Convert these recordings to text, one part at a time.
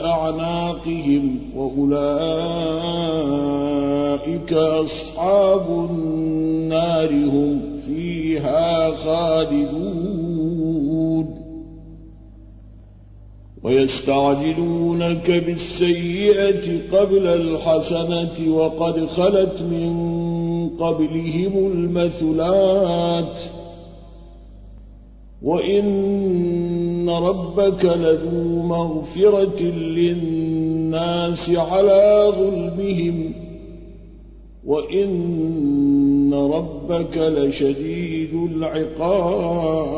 أعناقهم وأولئك أصحاب النار هم فيها خالدون. ويستعجلونك بالسيئة قبل الحسنة وقد خلت من قبلهم المثلات. وإن ربك لذو مغفرة للناس على ظلمهم وإن ربك لشديد العقاب.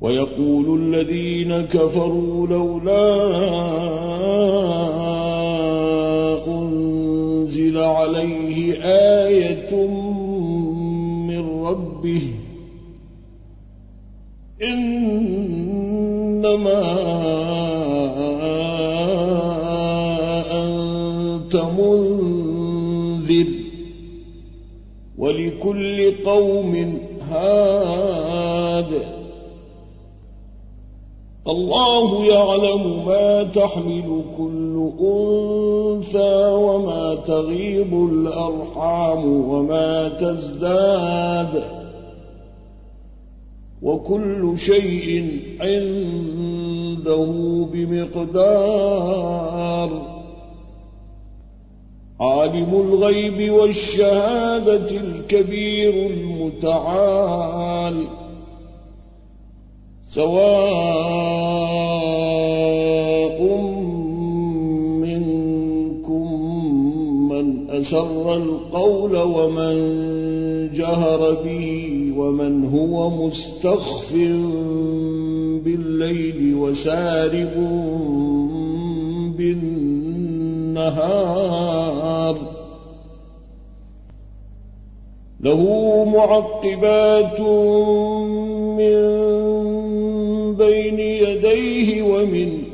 ويقول الذين كفروا لولا تحمل كل أنثى وما تغيب الأرحام وما تزداد وكل شيء عنده بمقدار. عالم الغيب والشهادة الكبير المتعال. سواء أسر القول ومن جهر به ومن هو مستخف بالليل وسارب بالنهار. له معقبات من بين يديه ومن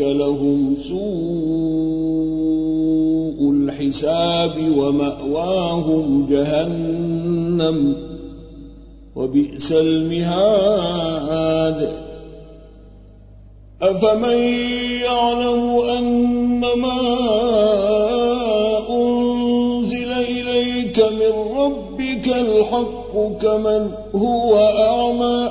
لهم سوء الحساب ومأواهم جهنم وبئس المهاد. أفمن يعلم أنما أنزل إليك من ربك الحق كمن هو أعمى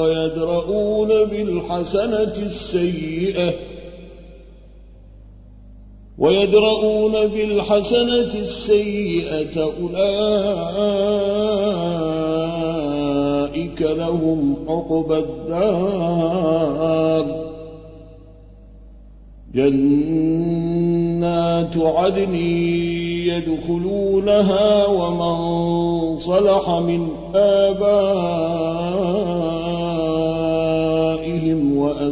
ويدرؤون بالحسنة السيئة. ويدرؤون بالحسنة السيئة أولئك لهم عقبى الدار. جنات عدن يدخلونها ومن صلح من آبائهم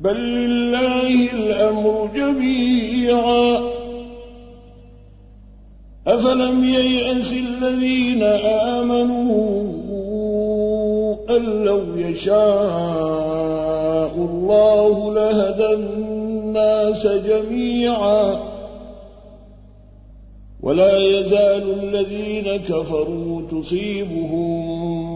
بل لله الأمر جميعا. أفلم ييأس الذين آمنوا أن لو يشاء الله لهدى الناس جميعا. ولا يزال الذين كفروا تصيبهم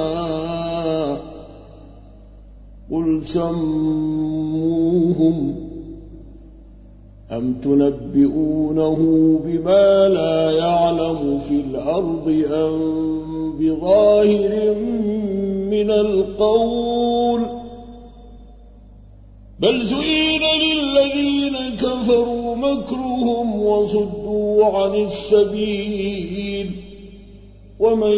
سموهم أم تنبئونه بما لا يعلم في الأرض أم بظاهر من القول بل زين للذين كفروا مكرهم وصدوا عن السبيل ومن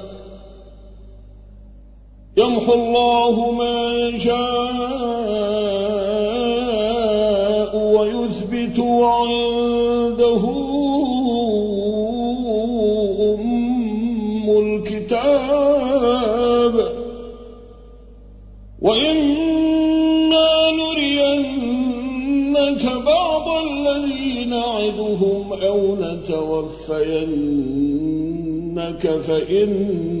يمحو الله ما يشاء ويثبت عنده أم الكتاب. وإما نرينك بعض الذي نعدهم أو نتوفينك فإن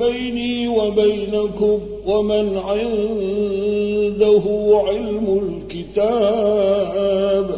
بيني وبينكم ومن عنده علم الكتاب.